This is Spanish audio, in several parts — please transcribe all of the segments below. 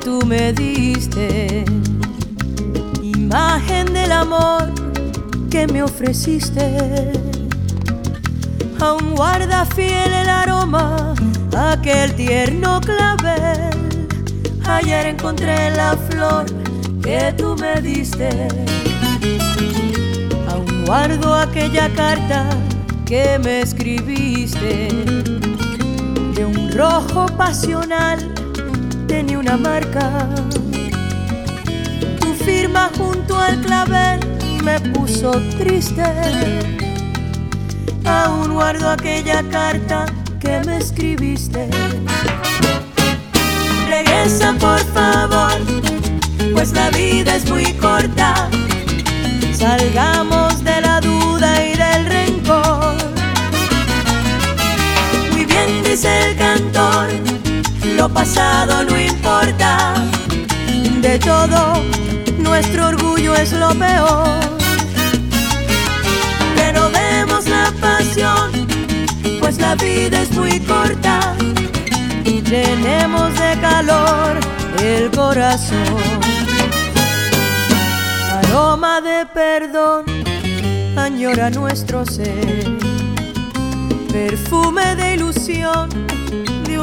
tú me diste, imagen del amor que me ofreciste. Aún guarda fiel el aroma, aquel tierno clavel. Ayer encontré la flor que tú me diste. Aún guardo aquella carta que me escribiste rojo pasional tenía una marca. Tu firma junto al clavel me puso triste. Aún guardo aquella carta que me escribiste. Regresa por favor, pues la vida es muy corta. Salgamos pasado no importa. De todo, nuestro orgullo es lo peor. Renovemos la pasión, pues la vida es muy corta. Llenemos de calor el corazón. Aroma de perdón añora nuestro ser. Perfume de ilusión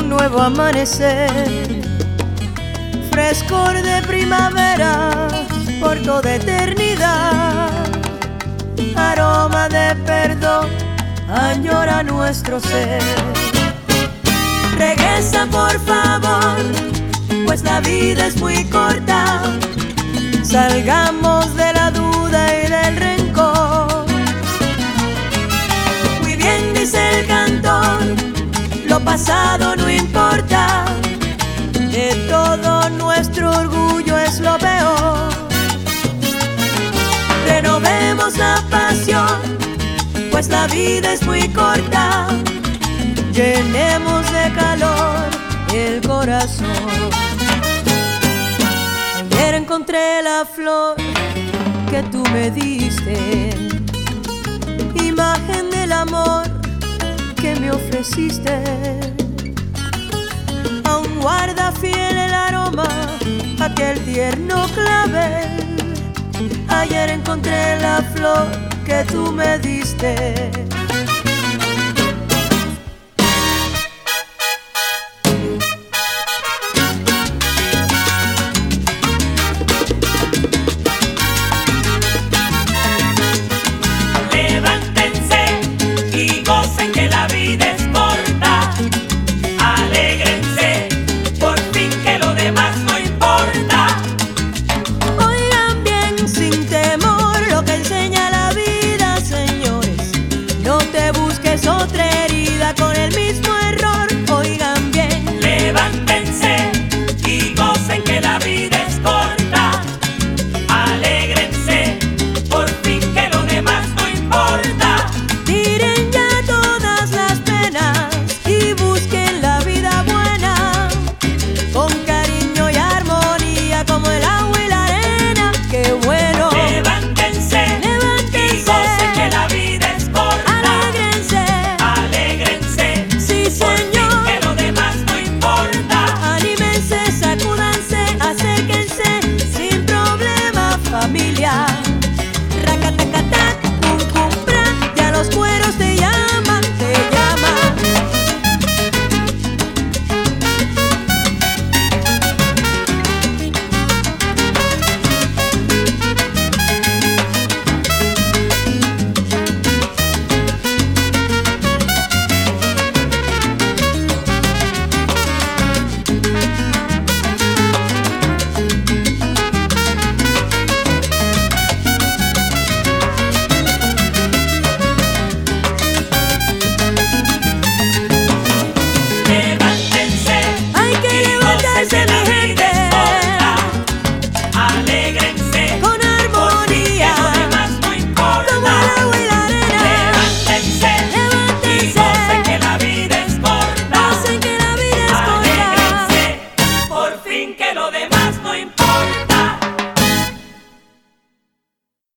nuevo amanecer. Frescor de primavera por toda eternidad. Aroma de perdón añora nuestro ser. Regresa por favor, pues la vida es muy corta. Salgamos de la duda y del rencor. Muy bien dice el cantor, lo pasado la vida es muy corta. Llenemos de calor el corazón. Ayer encontré la flor que tú me diste, imagen del amor que me ofreciste. Aún guarda fiel el aroma, aquel tierno clavel. Ayer encontré la flor que tú me diste.